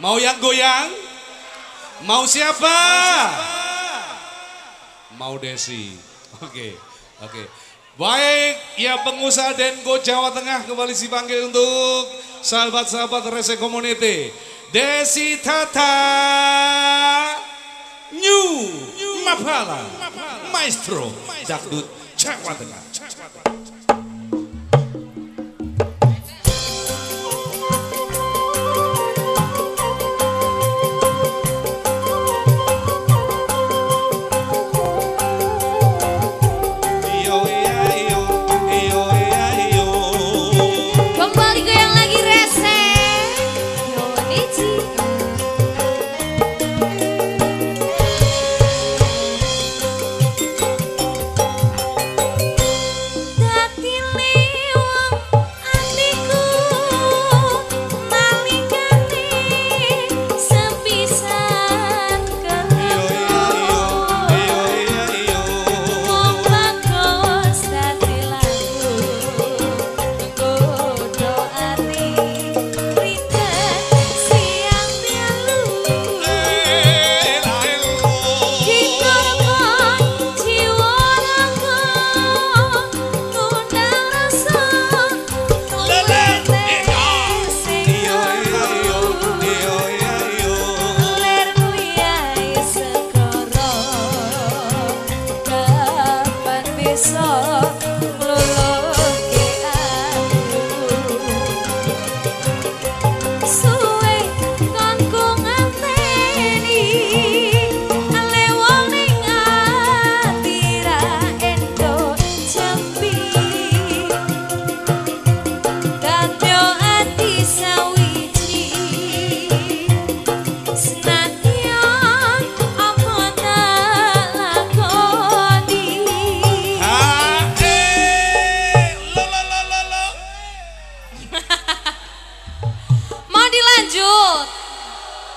Mau yang goyang? Mau siapa? Mau Desi. Oke, oke. Baik, ya pengusaha Denko Jawa Tengah kembali dipanggil untuk sahabat-sahabat Rese Community. Desi Tata New Mapala Maestro Dakdut Jawa Tengah.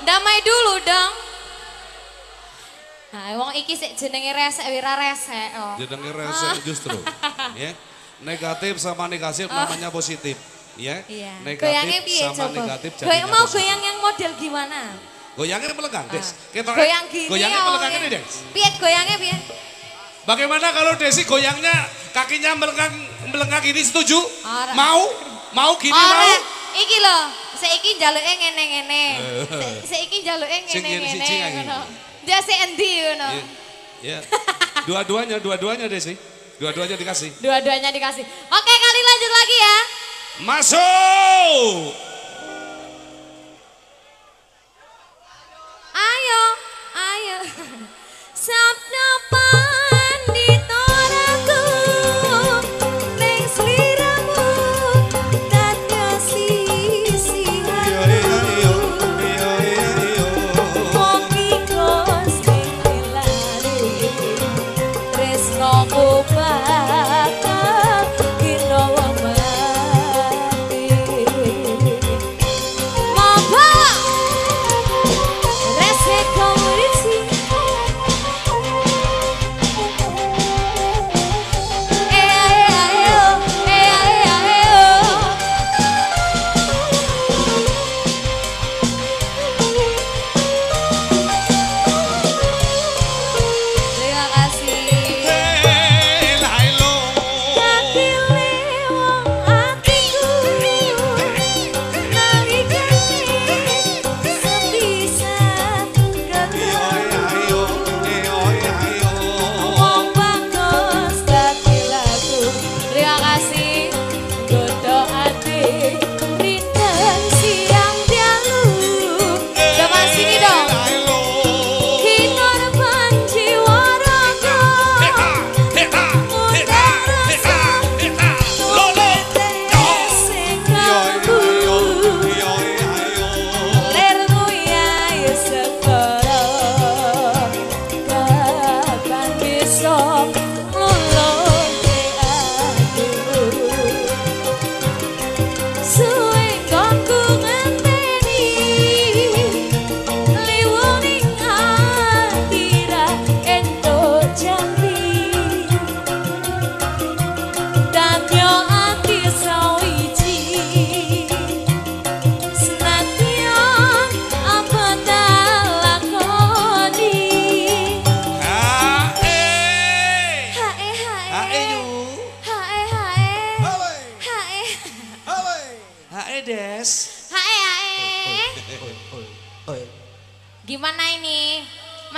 Damai dulu dong Nah, wong iki sik jenenge resek wira resek oh. Jenenge rese justru. ya. Negatif sama negatif namanya positif. Ya. Iya. Negatif Goyangnya piye sama coba? negatif Goyang jadinya mau positif. goyang yang model gimana? Goyangnya melenggang, Des. Kita Goyang gini Goyangnya oh, melenggang ya. ini, Des. Piye goyangnya piye? Bagaimana kalau Desi goyangnya kakinya melenggang melenggang ini setuju? Ora. Mau? Mau gini Ora, mau? iki lho, saiki njaluke ngene-ngene. Sa- Saiki njaluke ngene-ngene siji kae. ngono. Dia ngono. Iya. Ya. Dua-duanya, dua-duanya Desi. Dua-duanya dikasih. Dua-duanya dikasih. Oke, kali lanjut lagi ya. Masuk!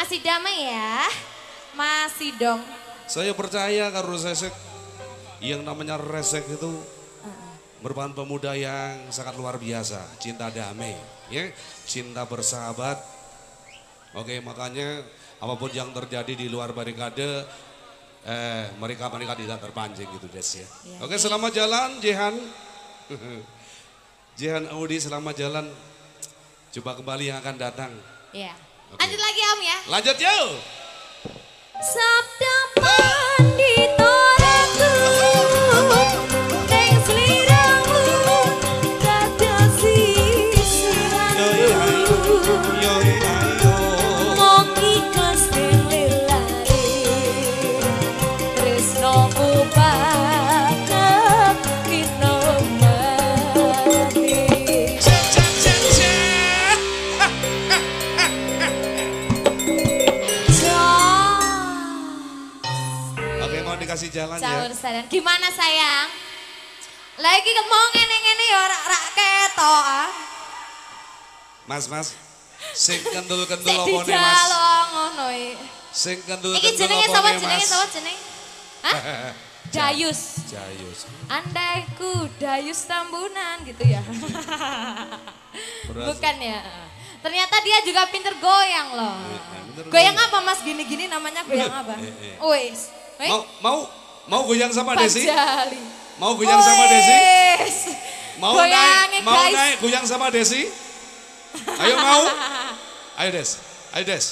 Masih damai ya? Masih dong. Saya percaya kalau resek yang namanya resek itu merupakan pemuda yang sangat luar biasa, cinta damai, ya, cinta bersahabat. Oke, makanya apa pun yang terjadi di luar barikade, eh, mereka mereka tidak terpancing gitu Des ya. Iya. Oke, selamat jalan Jehan. Jehan Audi selamat jalan. Coba kembali yang akan datang. Iya. Oke. Lanjut lagi Om ya. Lanjut yuk. Sabda panditoraku Neng seliramu jalan Caur ya. sadar. Gimana sayang? Lagi mau ngene-ngene ya ora ora ketok ah. Mas, mas. Sing kendul-kendul nih, Mas? dijalo ngono iki. Sing Iki kendul-kendul jenenge apa sapa nih, jenenge Mas? sapa jenenge? Hah? Dayus. Jayus. Andai ku Dayus Tambunan gitu ya. Bukan ya. Ternyata dia juga pinter goyang loh. pinter Goyang apa Mas gini-gini namanya goyang apa? Eh, eh. Wes. Wes. Mau mau mau goyang sama Desi? Pajali. Mau goyang sama Desi? Mau Goyangnya, naik mau guys. naik goyang sama Desi? Ayo mau? Ayo Des. Ayo Des.